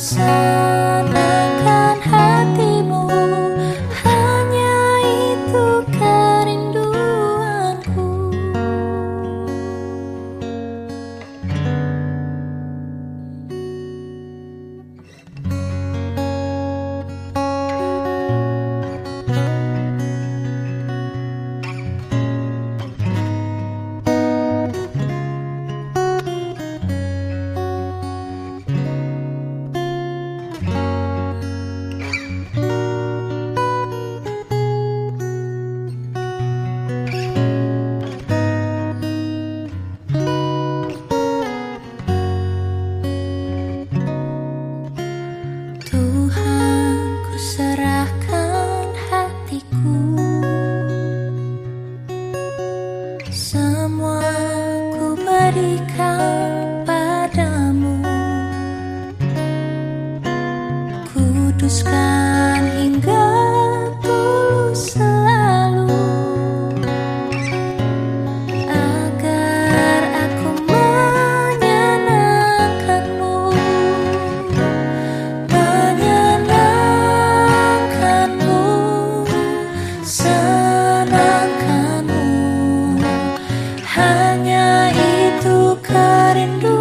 summer. hanya itu kerinduan.